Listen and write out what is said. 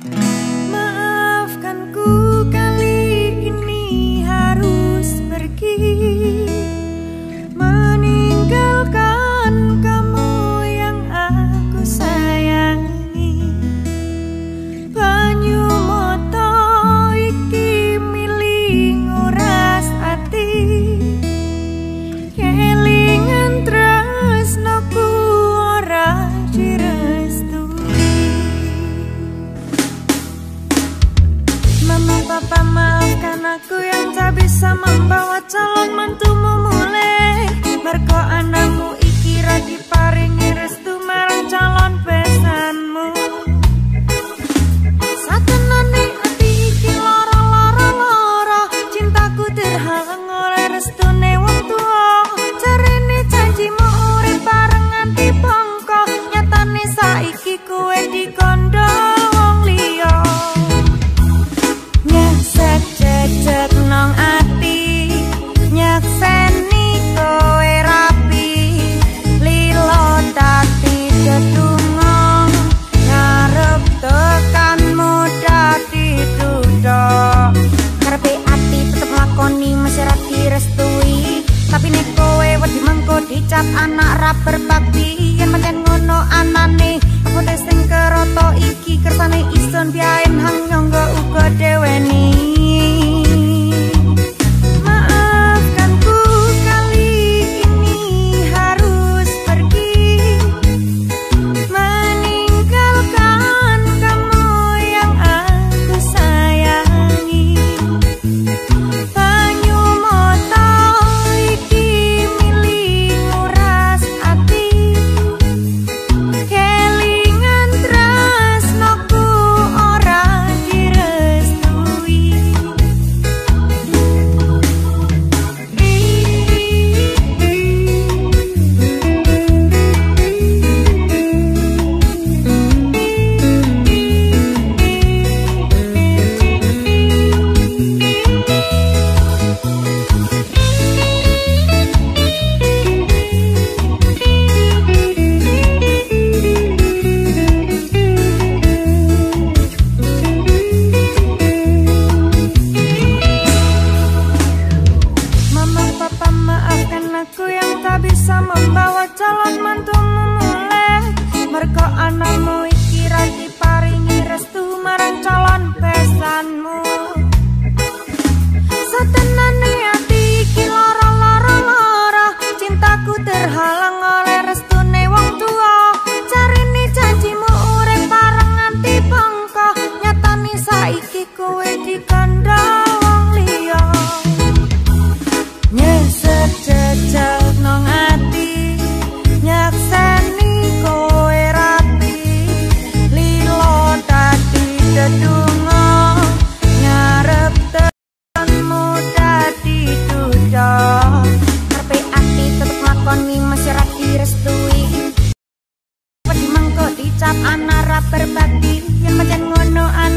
Mm-hmm. Aku yang tak bisa membawa calon dicap anak ra berbakti yen pancen ngono anane. Aku sing keroto iki kersane ison biaen anakku yang tak bisa membawa calon mantumu mulai. Merko anakmu serat direstui. Wedi mangko dicap anara berbakti yen pancen